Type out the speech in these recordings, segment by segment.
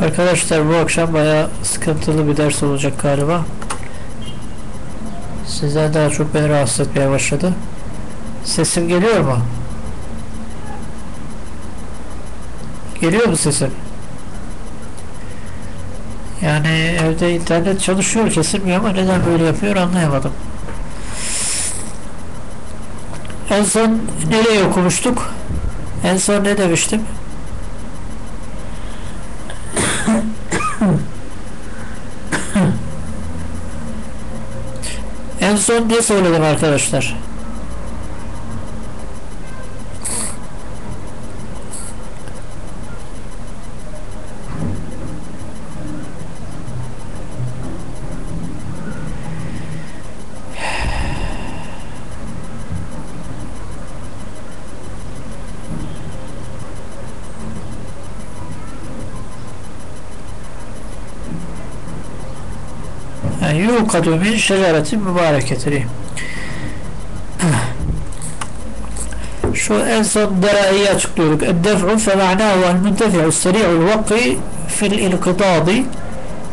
Arkadaşlar bu akşam bayağı sıkıntılı bir ders olacak galiba. Sizden daha çok beni rahatsız etmeye başladı. Sesim geliyor mu? Geliyor mu sesim? Yani evde internet çalışıyor kesilmiyor ama neden böyle yapıyor anlayamadım. En son nereye okumuştuk? En son ne demiştim? En son ne söyledim arkadaşlar? Yuqadu min şeceretin mübareketini şu en son derayı açıklıyorduk. Eddef'u fe ma'nahu el muntefi'u seri'ul vak'i fil ilkidadi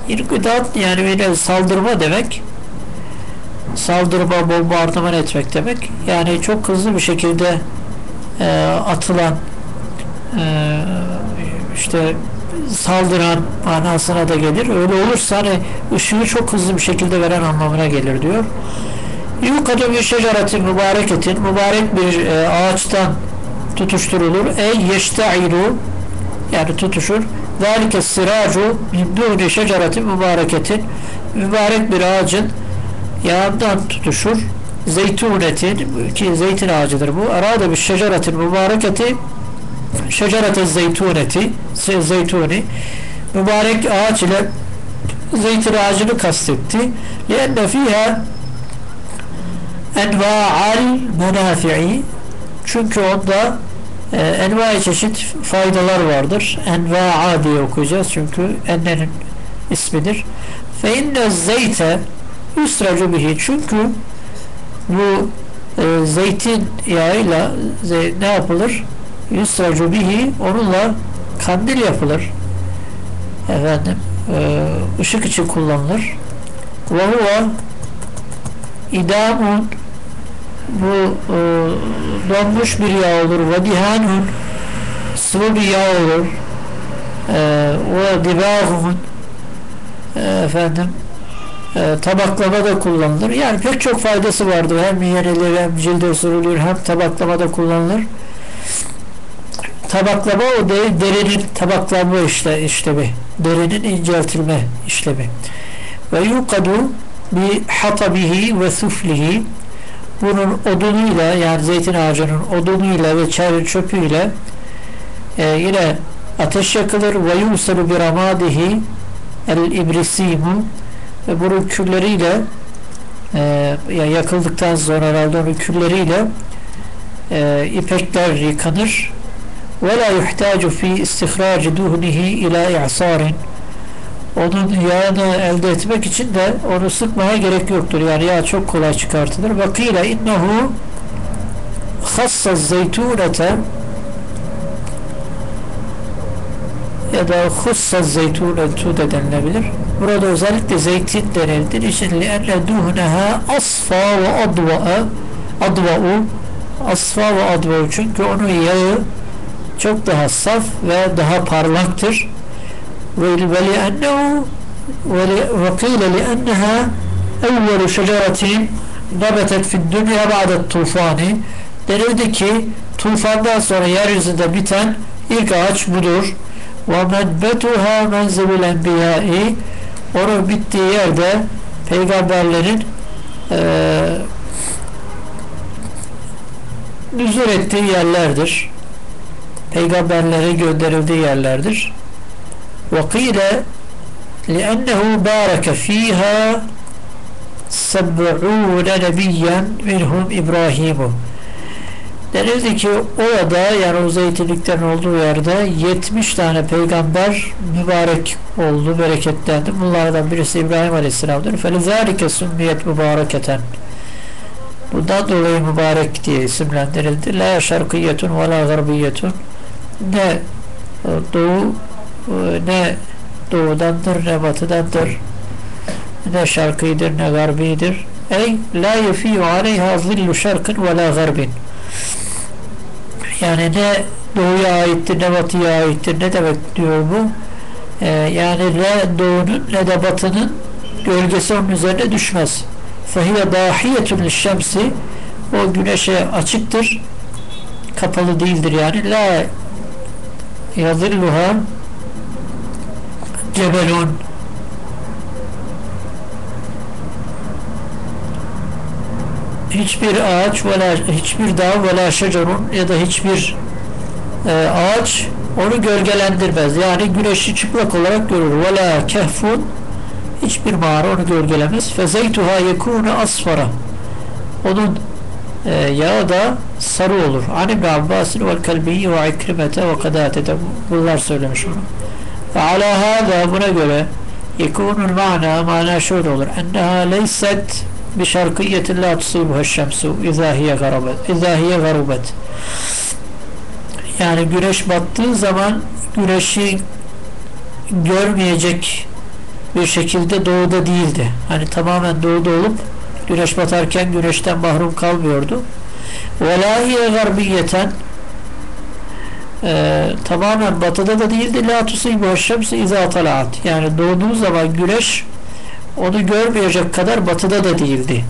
ilkidat yani böyle saldırma demek. Saldırma bombardıman etmek demek. Yani çok hızlı bir şekilde e, atılan e, işte saldıran manasına da gelir. Öyle olursa hani ışığı çok hızlı bir şekilde veren anlamına gelir diyor. Yukadu bir şeceretin mübareketin mübarek bir e, ağaçtan tutuşturulur. Ey yeşte'iru yani tutuşur. Zalike siracu min duni şeceretin mübareketin mübarek bir ağacın yağından tutuşur. Zeytunetin ki zeytin ağacıdır bu. Arada bir şeceretin mübareketi şecerete zeytuneti zeytuni mübarek ağaç ile zeytin ağacını kastetti. لأن فيها enva'al menafi'i çünkü onda e, enva çeşit faydalar vardır. Enva'a diye okuyacağız çünkü ennenin ismidir. Fe inne zeyte yusracu bihi çünkü bu e, zeytin yağıyla ze, ne yapılır? Yusracu bihi onunla kandil yapılır. Efendim e, ışık için kullanılır. ve huve idamun bu e, donmuş bir yağ olur. ve dihanun sıvı bir yağ olur. Ve dibahun e, efendim e, tabaklamada kullanılır. Yani pek çok faydası vardır. Hem yenilir hem cilde sürülür hem tabaklamada kullanılır tabaklama o de, derinin tabaklanma işte, işlemi derinin inceltilme işlemi. Ve yukadu bi hatabihi ve suflihi bunun odunuyla yani zeytin ağacının odunuyla ve çayın çöpüyle e, yine ateş yakılır. Ve yusalu bir amadihi el ibrisimu ve bunun külleriyle e, yakıldıktan sonra herhalde onun külleriyle e, ipekler yıkanır ولا يحتاج في استخراج دهنه إلى إعصار onun yağını elde etmek için de onu sıkmaya gerek yoktur. Yani yağ çok kolay çıkartılır. Vakile innehu hassa zeytunete ya da hussa zeytunetu de denilebilir. Burada özellikle zeytin denildir. İçin li'enne duhneha asfa ve adva'a adva'u asfa ve adva'u çünkü onun yağı çok daha saf ve daha parlaktır. Ve ve kîle li'enneha evvelu şeceretin nebetet fid dünya ba'det tufani denildi ki tufandan sonra yeryüzünde biten ilk ağaç budur. Ve menbetuha menzilul enbiyai onun bittiği yerde peygamberlerin e, nüzul ettiği yerlerdir peygamberlere gönderildiği yerlerdir. وقيل لأنه بارك فيها سبعون نبيا منهم إبراهيم denildi ki orada yani o zeytinliklerin olduğu yerde 70 tane peygamber mübarek oldu, bereketlendi. Bunlardan birisi İbrahim Aleyhisselam'dır. فَلِذَٰلِكَ سُمِّيَتْ mübareketen Bundan dolayı mübarek diye isimlendirildi. La şarkiyetun ve la garbiyetun ne e, doğu e, ne doğudandır ne batıdandır ne şarkıdır ne garbidir. Ey la yefiyu aleyha zillu şarkın ve la garbin. Yani ne doğuya aittir ne batıya aittir ne demek diyor bu? Ee, yani ne doğunun ne de batının gölgesi onun üzerine düşmez. Fehiye dahiyetun şemsi. O güneşe açıktır kapalı değildir yani. La yazilluha cebelun hiçbir ağaç veya hiçbir dağ veya şecerun ya da hiçbir e, ağaç onu gölgelendirmez. Yani güneşi çıplak olarak görür. Vela kehfun hiçbir mağara onu gölgelemez. Fezeytuha yekûne asfara onun e, yağı da sarı olur. An İbn Abbas'ın ve kalbiyi ve ikrimete ve kadate de bunlar söylemiş onu. Ve ala hâzâ buna göre yekunul mana mana şöyle olur. Enneha leyset bi şarkiyetin la tusibuha şemsu izâ hiye garubet. İzâ hiye garubet. Yani güneş battığı zaman güneşi görmeyecek bir şekilde doğuda değildi. Hani tamamen doğuda olup Güneş batarken güneşten mahrum kalmıyordu. Velahiye garbiyeten e, tamamen batıda da değildi. La tusibu şemsi izâ talaat. Yani doğduğu zaman güneş onu görmeyecek kadar batıda da değildi.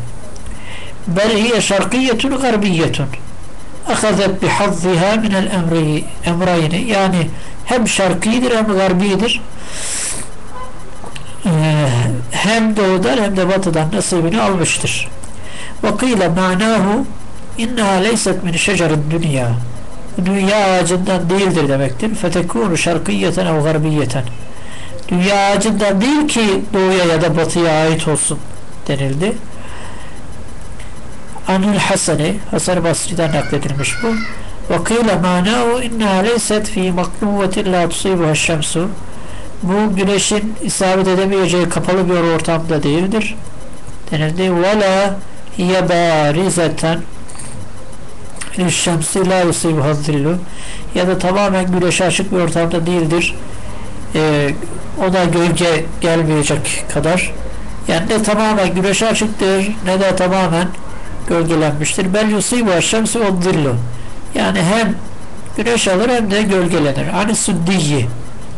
Bel hiye şarkiyetun garbiyetun. Akazet bi hazziha minel emri, emrayni. Yani hem şarkidir hem garbidir. E, hem doğudan hem de batıdan nasibini almıştır. Ve kıyle manahu inneha leyset min şecerin dünya dünya ağacından değildir demektir. Fetekûnu şarkiyeten ev garbiyeten dünya ağacından değil ki doğuya ya da batıya ait olsun denildi. Anül Hasani Hasan Basri'den nakledilmiş bu. Ve kıyle manahu inneha leyset fi maknuvetin la tusibuha şemsu bu güneşin isabet edemeyeceği kapalı bir ortamda değildir. Denildi. وَلَا هِيَ بَارِزَةً لِشَّمْسِ لَا يُصِيبُهَا الظِّلُّ ya da tamamen güneşe açık bir ortamda değildir. Ee, ona gölge gelmeyecek kadar. Yani ne tamamen güneşe açıktır ne de tamamen gölgelenmiştir. Bel yusibu şemsi o zillu. Yani hem güneş alır hem de gölgelenir. Hani suddiyi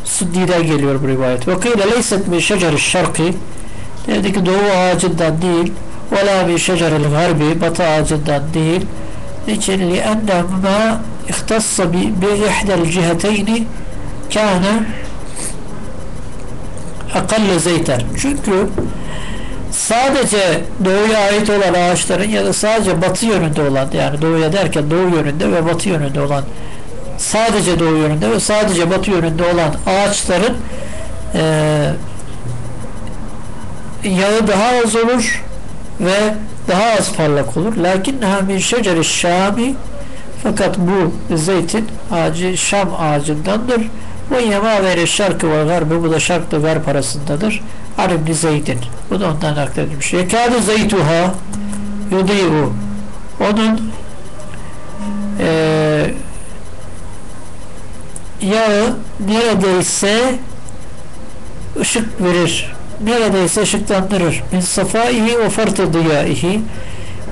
Suddi'den geliyor bu rivayet. Ve kıyle leyset min şeceri şarkı dedi ki doğu ağacından değil ve la min şeceril garbi batı ağacından değil. Niçin? İhtassa bi ihdel ciheteyni kâne akalle zeyten. Çünkü sadece doğuya ait olan ağaçların ya da sadece batı yönünde olan yani doğuya derken doğu yönünde ve batı yönünde olan sadece doğu yönünde ve sadece batı yönünde olan ağaçların e, yağı daha az olur ve daha az parlak olur. Lakin min şeceri şami fakat bu zeytin ağacı Şam ağacındandır. Bu yema vere şarkı ve garbı bu da şark da garp arasındadır. Aribni zeytin. Bu da ondan nakledilmiş. Yekâdı zeytuha yudiyu onun eee yağı neredeyse ışık verir. Neredeyse ışıklandırır. Min safaihi ve fartı diyaihi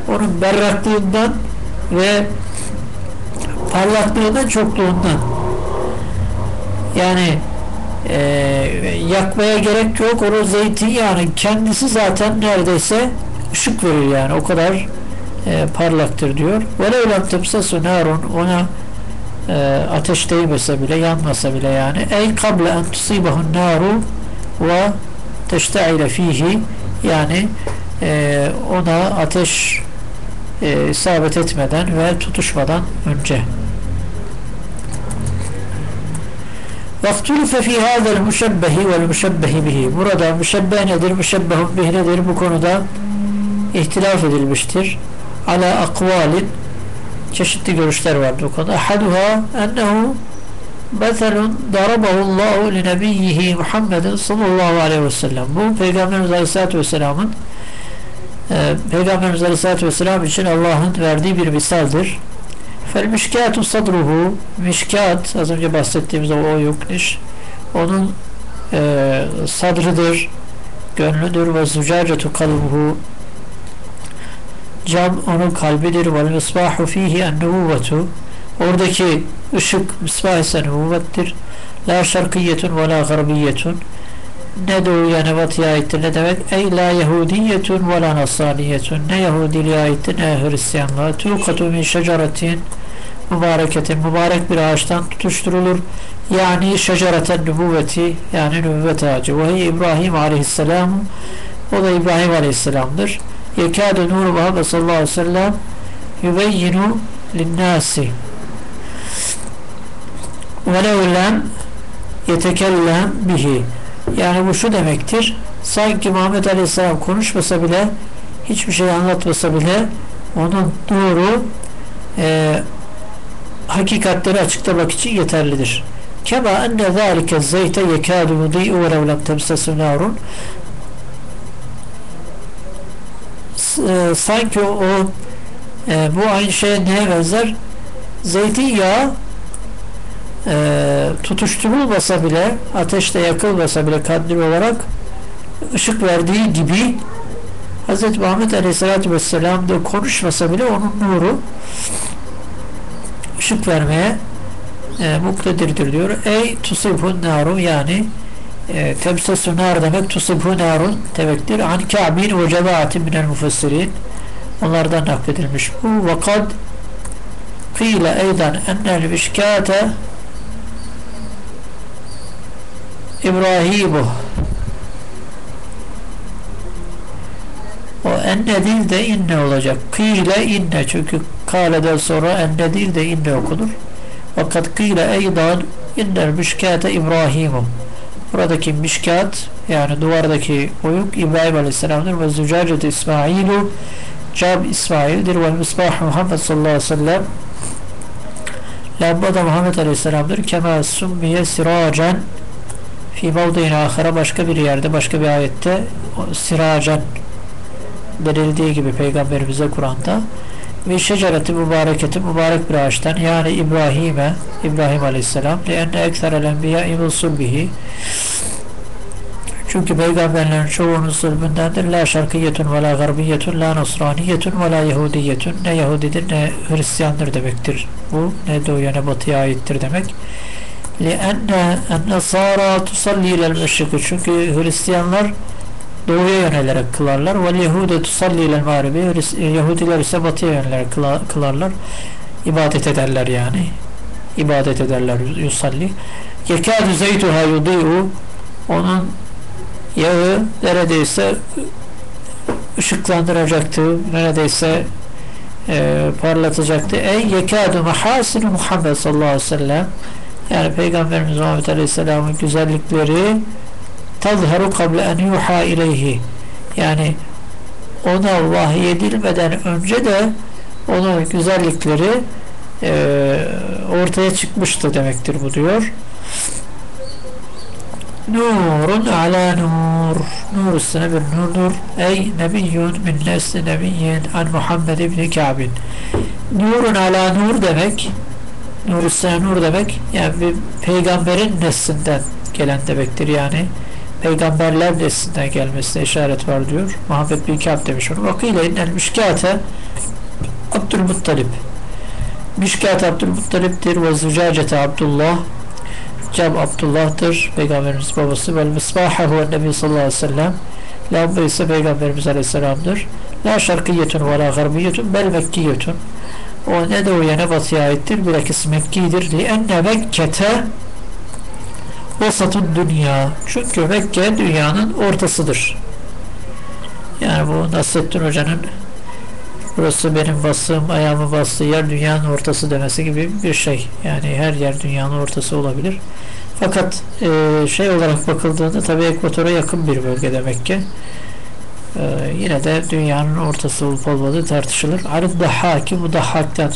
onun berraklığından ve parlaklığından çokluğundan yani e, yakmaya gerek yok onu zeytinyağının kendisi zaten neredeyse ışık verir yani o kadar e, parlaktır diyor. Ve leylem temsasu narun ona e, ateş değmese bile yanmasa bile yani ey kable en tusibahun naru ve teşteile fihi yani e, ona ateş e, isabet etmeden ve tutuşmadan önce وَاَخْتُلُفَ ف۪ي هَذَا الْمُشَبَّهِ وَالْمُشَبَّهِ بِهِ Burada müşebbeh nedir, müşebbehun bih nedir bu konuda ihtilaf edilmiştir. Ala akvalin çeşitli görüşler vardı o konuda. Ahaduha ennehu Meselun darabahu Allahu li nebiyyihi Muhammedin sallallahu aleyhi ve sellem. Bu Peygamberimiz Aleyhisselatü Vesselam'ın e, Peygamberimiz Aleyhisselatü Vesselam için Allah'ın verdiği bir misaldir. Fel mişkâtu sadruhu mişkât az önce bahsettiğimiz o, o yukniş onun e, sadrıdır, gönlüdür ve zucacetu kalbuhu cam onun kalbidir. Ve misbahu fihi en nubuvvetu oradaki ışık misbah ise nubuvvettir. La şarkiyetun ve la garbiyetun. Ne doğuya ne batıya aittir ne demek? Ey la yehudiyetun ve la nasraniyetun. Ne Yahudiliğe aittir ne Hristiyanlığa. Tuqatu min şeceratin mübareketin mübarek bir ağaçtan tutuşturulur. Yani şecereten nübüvveti yani nübüvvet ağacı. Ve İbrahim aleyhisselam. O da İbrahim aleyhisselamdır yekâdu nuru Muhammed sallallahu aleyhi ve sellem yübeyyinu linnâsi. Ve levlem yetekellem bihi. Yani bu şu demektir sanki Muhammed Aleyhisselam konuşmasa bile hiçbir şey anlatmasa bile onun nuru e, hakikatleri açıklamak için yeterlidir. Kema enne zâlike zeyte yekâdu mudi'u ve levlem temsesu narun sanki o e, bu aynı şey neye benzer? Zeytinyağı e, tutuşturulmasa bile ateşte yakılmasa bile kandil olarak ışık verdiği gibi Hz. Muhammed Aleyhisselatü Vesselam da konuşmasa bile onun nuru ışık vermeye e, muktedirdir diyor. Ey tusibhun naru yani e, temsesu nar demek tusibhu narun demektir. An Ka'bin ve cemaatin minel müfessirin onlardan nakledilmiş bu. Ve kad kıyle eydan ennel mişkâte İbrahimu o enne değil de inne olacak. Kıyle inne çünkü kaleden sonra enne değil de inne okunur. Fakat kıyle eydan innel müşkâte İbrahimu buradaki mişkat yani duvardaki oyuk İbrahim Aleyhisselam'dır ve zücacet İsmailu cam İsmail'dir ve misbah Muhammed sallallahu aleyhi ve sellem lamba da Muhammed Aleyhisselam'dır. Kema summiye siracan fi mevdiğin ahire başka bir yerde başka bir ayette siracan denildiği gibi peygamberimize Kur'an'da ve şecereti mübareketi mübarek bir ağaçtan yani İbrahim'e İbrahim Aleyhisselam lienne ekserel enbiya imulsul bihi çünkü peygamberlerin çoğunun sulbündendir la şarkiyetun ve la garbiyetun la nasraniyetun ve la yahudiyetun. Ne Yahudidir ne Hristiyandır demektir bu ne doğuya ne batıya aittir demek. ennasara tusalli ilel meşriki çünkü Hristiyanlar doğuya yönelerek kılarlar. Vel Yahude tusalli ile mağribi. Yahudiler ise batıya yönelerek kılarlar. İbadet ederler yani. İbadet ederler yusalli. Yekâdü zeytuha yudi'u onun yağı neredeyse ışıklandıracaktı. Neredeyse e, parlatacaktı. Ey yekâdü mahasinu Muhammed sallallahu aleyhi ve sellem yani Peygamberimiz Muhammed Aleyhisselam'ın güzellikleri tazharu kable en yuha ileyhi yani ona vahiy edilmeden önce de onun güzellikleri e, ortaya çıkmıştı demektir bu diyor. Nurun ala nur. Nur üstüne bir nurdur. Ey nebiyyun min nesli nebiyyin an Muhammed ibn Ka'bin. Nurun ala nur demek nur üstüne nur demek yani bir peygamberin neslinden gelen demektir yani peygamberler neslinden gelmesine işaret var diyor. Muhammed bin Kâb demiş onu. Vakıyla innel müşkâte Abdülmuttalip Müşkât Abdülmuttalip'tir ve zücacete Abdullah Cem Abdullah'tır. Peygamberimiz babası vel misbahahu nebi sallallahu aleyhi ve sellem lamba ise Peygamberimiz aleyhisselamdır. La şarkiyetun ve la garbiyetun bel mekkiyetun o ne doğuya ne batıya aittir. Bilakis Mekki'dir. Li enne Mekke'te vasatun dünya. Çünkü Mekke dünyanın ortasıdır. Yani bu Nasrettin Hoca'nın burası benim bastığım, ayağımı bastığı yer dünyanın ortası demesi gibi bir şey. Yani her yer dünyanın ortası olabilir. Fakat e, şey olarak bakıldığında tabi ekvatora yakın bir bölge demek ki. E, yine de dünyanın ortası olup olmadığı tartışılır. Arif Dahhaki bu Dahhak'tan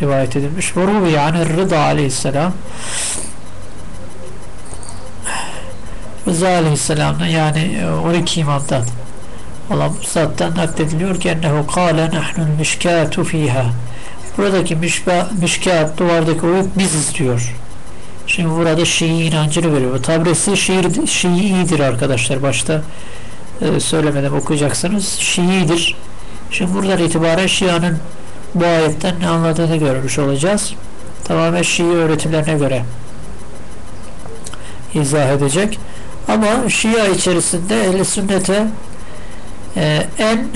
rivayet edilmiş. Vuruvi yani Rıda aleyhisselam Rıza Aleyhisselam'dan yani 12 imamdan olan zattan naklediliyor ki ennehu kâle nahnul mişkâtu fîhâ buradaki mişba, mişkât duvardaki oyuk biziz diyor Şimdi burada Şii inancını veriyor. Tabresi Şii, Şii'dir arkadaşlar. Başta e, söylemeden okuyacaksınız. Şii'dir. Şimdi buradan itibaren Şia'nın bu ayetten ne anladığını görmüş olacağız. Tamamen Şii öğretimlerine göre izah edecek. Ama Şia içerisinde ehl sünnete e, en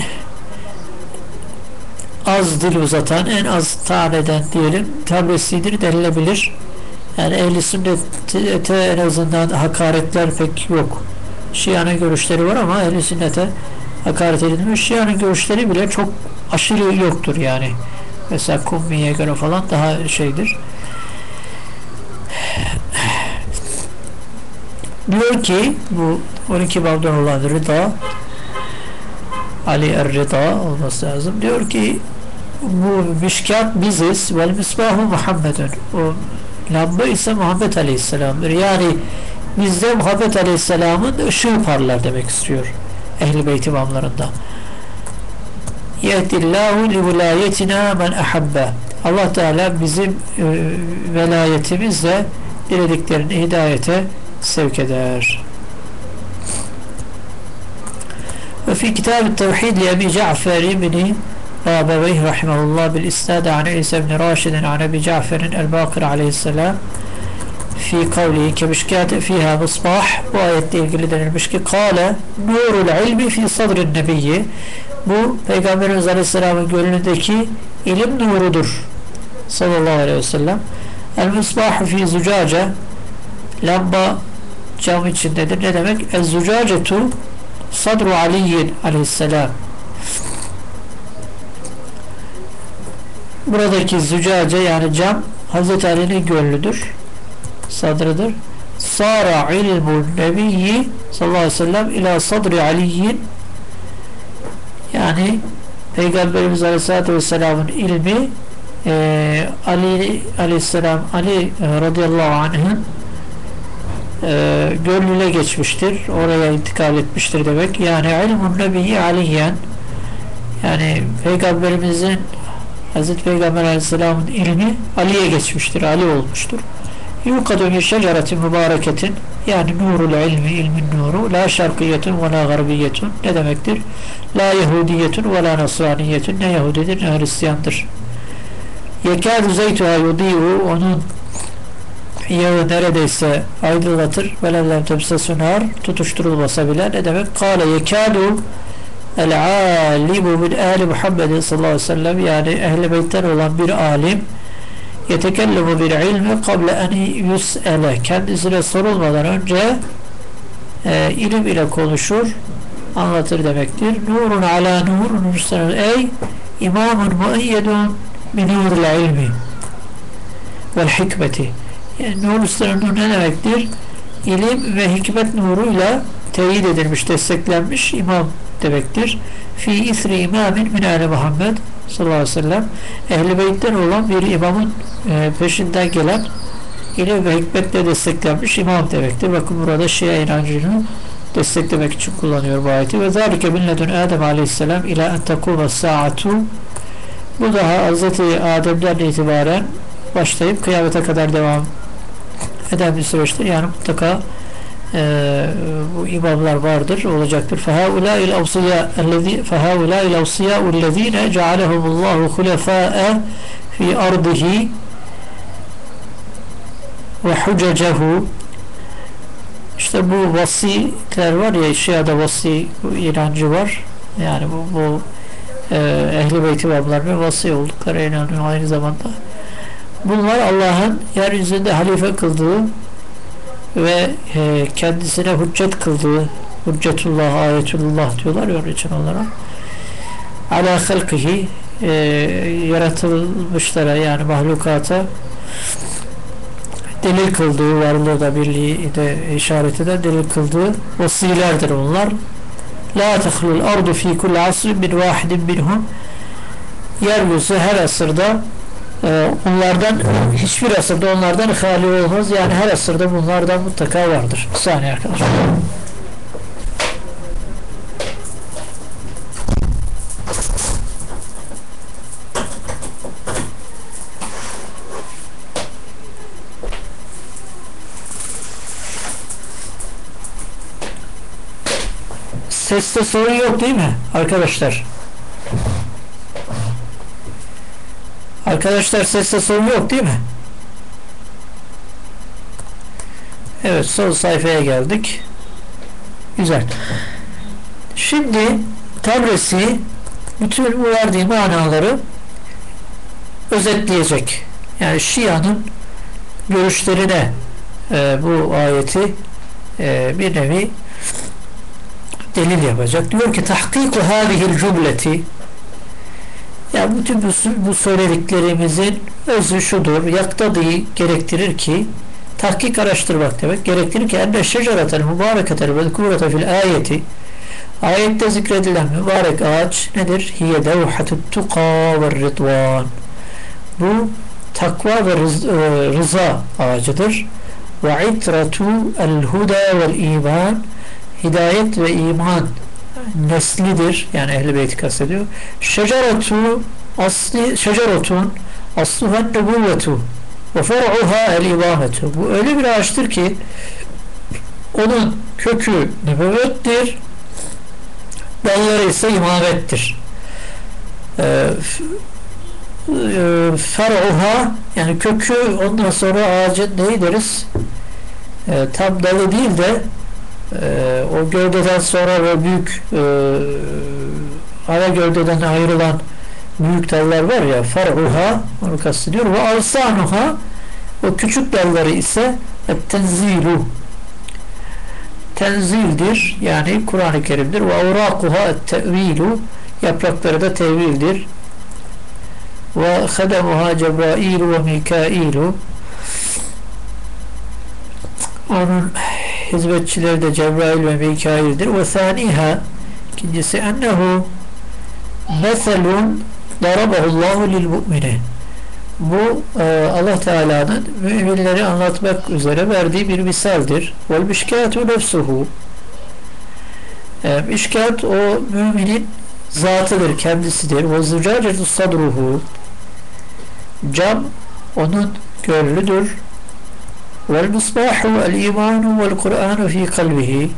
az dil uzatan, en az taneden diyelim tabresidir denilebilir. Yani ehl sünnete en azından hakaretler pek yok. Şia'nın görüşleri var ama ehl sünnete hakaret edilmiş. Şia'nın görüşleri bile çok aşırı yoktur yani. Mesela Kummi'ye göre falan daha şeydir. Diyor ki bu 12 babdan olan Rıda Ali Er-Rıda olması lazım. Diyor ki bu müşkat biziz vel misbahu Muhammedun. O lamba ise Muhammed Aleyhisselam'dır. Yani bizde Muhammed Aleyhisselam'ın ışığı parlar demek istiyor. Ehl-i Beyt imamlarında. Yehdillahu li vilayetina men ahabbe. Allah Teala bizim e, velayetimizle dilediklerini hidayete sevk eder. Ve fi kitab-ı tevhid li Ebi Ja'fer ibni Rabeveyh rahimahullah bil isnad an İsa ibn Raşid an Ebi Ja'fer'in el-Bakir aleyhisselam fi kavlihi kemişkâte fiha misbah bu ayette ilgili denilmiş ki kâle nurul ilmi fi sadrin nebiyyi. Bu Peygamberimiz Aleyhisselam'ın gönlündeki ilim nurudur. Sallallahu aleyhi ve sellem. El misbah fi zucaca lamba cam içindedir. Ne demek? Ez-zucacetu sadru aliyyin aleyhisselam. Buradaki zücace yani cam Hazreti Ali'nin gönlüdür. Sadrıdır. Sara ilmun nebiyyi sallallahu aleyhi ve sellem ila sadri aliyyin yani Peygamberimiz Aleyhisselatü Vesselam'ın ilmi e, Ali Aleyhisselam Ali e, radıyallahu anh'ın e, gönlüne geçmiştir. Oraya intikal etmiştir demek. Yani ilmun nebiyi aliyen yani Peygamberimizin Hazreti Peygamber Aleyhisselam'ın ilmi Ali'ye geçmiştir. Ali olmuştur. Yukadu min şeceretin mübareketin yani nurul ilmi ilmin nuru la şarkiyetun ve la garbiyetun ne demektir? La yehudiyetun ve la nasraniyetun ne Yahudidir ne Hristiyandır. Yekâdu zeytuha yudiyu onun yağı neredeyse aydınlatır velevlem temse sunar tutuşturulmasa bile ne demek? Kale yekâdu el alimu min ehli Muhammedin sallallahu aleyhi ve sellem yani ehli beytten olan bir alim yetekellemu bil ilmi kable en yus'ele kendisine sorulmadan önce e, ilim ile konuşur anlatır demektir. Nurun ala nurun müstenen ey imamun muayyedun min nurul ilmi vel hikmeti yani nur üstüne nur ne demektir? İlim ve hikmet nuruyla teyit edilmiş, desteklenmiş imam demektir. Fi isri imamin min ali Muhammed sallallahu aleyhi ve sellem ehl Beyt'ten olan bir imamın e, peşinden gelen ilim ve hikmetle desteklenmiş imam demektir. Bakın burada Şia inancını desteklemek için kullanıyor bu ayeti. Ve zâlike milledun Adem aleyhisselam ila en tekûme sa'atu bu daha Hz. Adem'den itibaren başlayıp kıyamete kadar devam eden bir süreçtir. Yani mutlaka e, bu imamlar vardır, olacaktır. فَهَاُولَٰئِ الْاَوْصِيَا فَهَاُولَٰئِ الْاَوْصِيَا الَّذ۪ينَ جَعَلَهُمُ اللّٰهُ خُلَفَاءَ فِي أَرْضِهِ وَحُجَجَهُ işte bu vasiler var ya Şia'da vasi inancı var. Yani bu, bu e, ehli beyt imamlarının vasi oldukları inanıyor aynı zamanda. Bunlar Allah'ın yeryüzünde halife kıldığı ve e, kendisine hüccet kıldığı hüccetullah, ayetullah diyorlar ya onun için onlara. Ala halkihi e, yaratılmışlara yani mahlukata delil kıldığı varlığı da birliği de işaret eden delil kıldığı vasilerdir onlar. La tehlul ardu fi kulli asrin bin vahidin minhum. Yeryüzü her asırda ee, onlardan hiçbir asırda onlardan hali olmaz. Yani her asırda bunlardan mutlaka vardır. Bir saniye arkadaşlar. Seste sorun yok değil mi arkadaşlar? Arkadaşlar seste sorun yok değil mi? Evet son sayfaya geldik. Güzel. Şimdi Tabresi bütün verdiği manaları özetleyecek. Yani Şia'nın görüşlerine e, bu ayeti e, bir nevi delil yapacak. Diyor ki tahkiku hadihil cümleti yani bütün bu, bu söylediklerimizin özü şudur. Yaktadi gerektirir ki tahkik araştırmak demek. Gerektirir ki enne şeceratel mübareketel vezkurete fil ayeti ayette zikredilen mübarek ağaç nedir? Hiye devhatut tuqa ve ridvan bu takva ve e, rıza ağacıdır. Ve itratu el huda vel iman hidayet ve iman neslidir. Yani ehl-i beyti kastediyor. Şeceratu asli şeceratun asluhen nebuvvetu ve fer'uha el imametu. Bu öyle bir ağaçtır ki onun kökü nübüvvettir dalları ise imamettir. Ee, e, fer'uha yani kökü ondan sonra ağacın neyi deriz? E, tam dalı değil de e, o gövdeden sonra ve büyük e, ara gövdeden ayrılan büyük dallar var ya fer'uha onu kastediyor ve alsanuha o küçük dalları ise tenzilu tenzildir yani Kur'an-ı Kerim'dir. Ve avrakuha tevilu yaprakları da tevildir. Ve hademuha Cebrailu ve Mikailu. Onun hizmetçileri de Cebrail ve Mikail'dir ve thaniha ikincisi ennehu meselun darabahullahu lil mu'minin bu e, Allah Teala'nın müminleri anlatmak üzere verdiği bir misaldir. Vel mişkâtu nefsuhu e, mişkât o müminin zatıdır, kendisidir. Ve zücâcetu sadruhu cam onun gönlüdür. Vel misbahu el imanu vel kur'anu fi kalbihi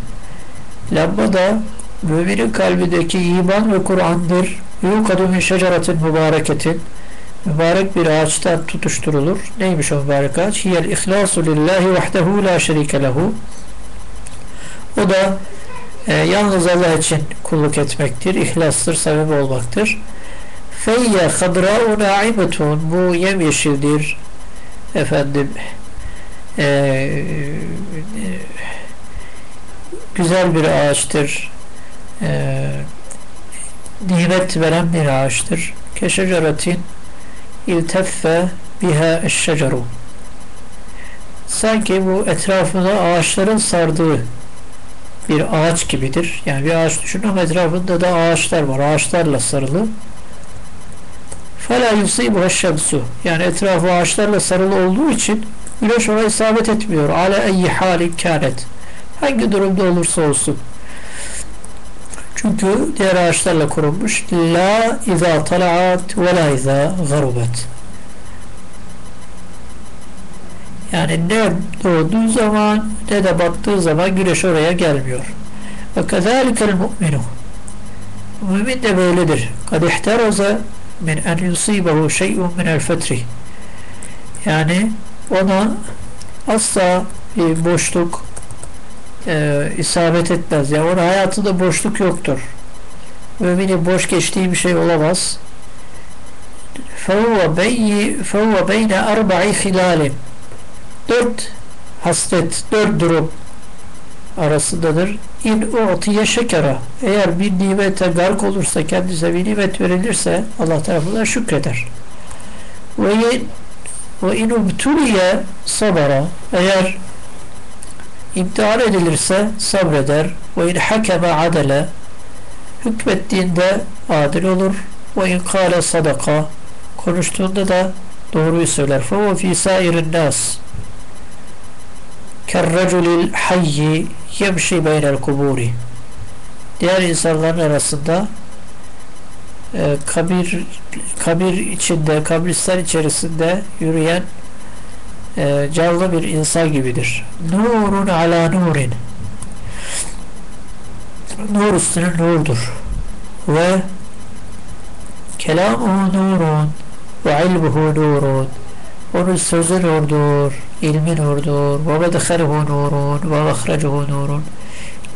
lamba da müminin kalbindeki iman ve Kur'an'dır. Yukadu min şeceratin mübareketin mübarek bir ağaçtan tutuşturulur. Neymiş o mübarek ağaç? Hiyel ihlasu lillahi vahdehu la şerike lehu. O da e, yalnız Allah için kulluk etmektir. İhlastır, sebep olmaktır. Feyye hadra'u na'imetun bu yemyeşildir. Efendim e, e, güzel bir ağaçtır. E, nimet veren bir ağaçtır. Keşeceratin ilteffe biha eşşeceru sanki bu etrafında ağaçların sardığı bir ağaç gibidir. Yani bir ağaç düşünün ama etrafında da ağaçlar var. Ağaçlarla sarılı. فَلَا يُصِيبُهَا الشَّمْسُ Yani etrafı ağaçlarla sarılı olduğu için Güneş ona isabet etmiyor. Ale eyyi halik kâret. Hangi durumda olursa olsun. Çünkü diğer ağaçlarla korunmuş. La izâ tala'at ve la izâ garubet. Yani ne doğduğu zaman ne de battığı zaman güneş oraya gelmiyor. Ve kezâlikel mu'minu. Mümin de böyledir. Kad ihtereze min en yusibehu şey'un minel fetrih. Yani ona asla bir boşluk e, isabet etmez. Yani onun hayatında boşluk yoktur. Müminin boş geçtiği bir şey olamaz. فَهُوَ بَيْنَ أَرْبَعِ خِلَالٍ Dört hasret, dört durum arasındadır. İn u'tiye şekera eğer bir nimete gark olursa kendisine bir nimet verilirse Allah tarafından şükreder. Ve ve in ubtuliye sabara eğer imtihan edilirse sabreder. Ve in hakeme adele hükmettiğinde adil olur. Ve in kâle sadaka konuştuğunda da doğruyu söyler. Fe fi sairin nas kerreculil hayyi yemşi beynel kuburi diğer insanların arasında e, kabir kabir içinde kabristan içerisinde yürüyen e, canlı bir insan gibidir. Nurun ala nurin. nur üstüne nurdur. Ve kelamuhu nurun ve ilmuhu nurun. Onun sözü nurdur, ilmi nurdur. Ve medheluhu nurun ve mehrecuhu nurun.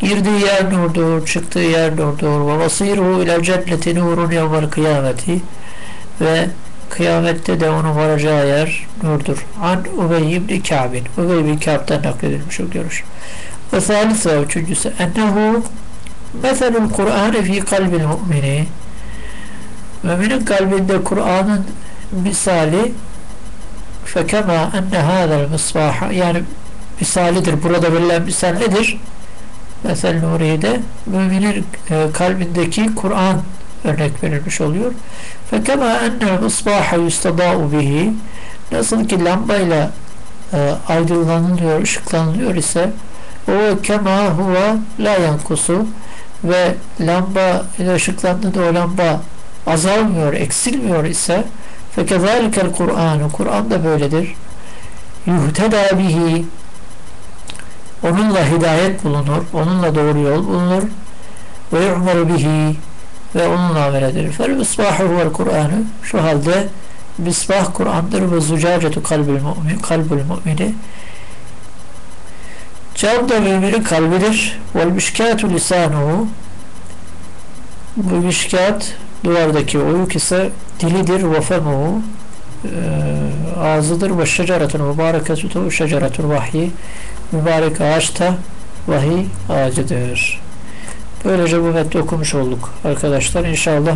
Girdiği yer nurdur, çıktığı yer nurdur. Ve basiruhu ile cenneti nurun yevmel kıyameti. Ve kıyamette de onun varacağı yer nurdur. An Ubey ibn Ka'bin. Ubey ibn Ka'b'den nakledilmiş o görüş. Ve ve üçüncüsü ennehu meselul Kur'an fi kalbil mu'mini Müminin kalbinde Kur'an'ın misali fekema enne hâzel misbah yani misalidir. Burada verilen misal nedir? Mesel Nuriye'de müminin e, kalbindeki Kur'an örnek verilmiş oluyor. Fekema enne misbaha yustada'u bihi nasıl ki lambayla e, aydınlanılıyor, ışıklanılıyor ise o kema huwa la yankusu ve lamba ile ışıklandığında o lamba azalmıyor, eksilmiyor ise fekezalikel Kur'anu Kur'an da böyledir. Yuhteda bihi onunla hidayet bulunur, onunla doğru yol bulunur ve yu'meru bihi ve onunla amel edilir. Fel misbahu huvel Kur'an'ı şu halde misbah Kur'an'dır ve zucacetu kalbül mu'min, kalbül mu'mini cam da müminin kalbidir. Vel müşkâtu lisanuhu bu müşkât duvardaki oyuk ise dilidir ve femuhu ağzıdır ve şeceretun mübareketu şeceretul vahyi mübarek ağaç da vahiy ağacıdır. Böylece bu metni okumuş olduk arkadaşlar. İnşallah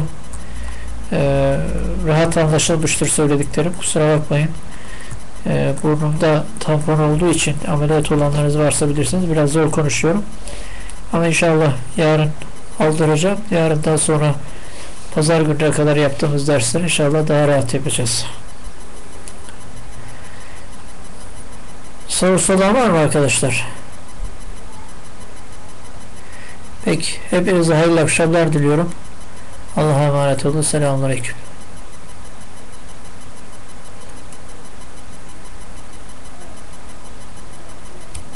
e, rahat anlaşılmıştır söylediklerim. Kusura bakmayın. E, burnumda tampon olduğu için ameliyat olanlarınız varsa bilirsiniz. Biraz zor konuşuyorum. Ama inşallah yarın aldıracağım. Yarından sonra pazar gününe kadar yaptığımız dersler inşallah daha rahat yapacağız. Sorusu olan var mı arkadaşlar? Peki. Hepinize hayırlı akşamlar diliyorum. Allah'a emanet olun. Selamun Aleyküm.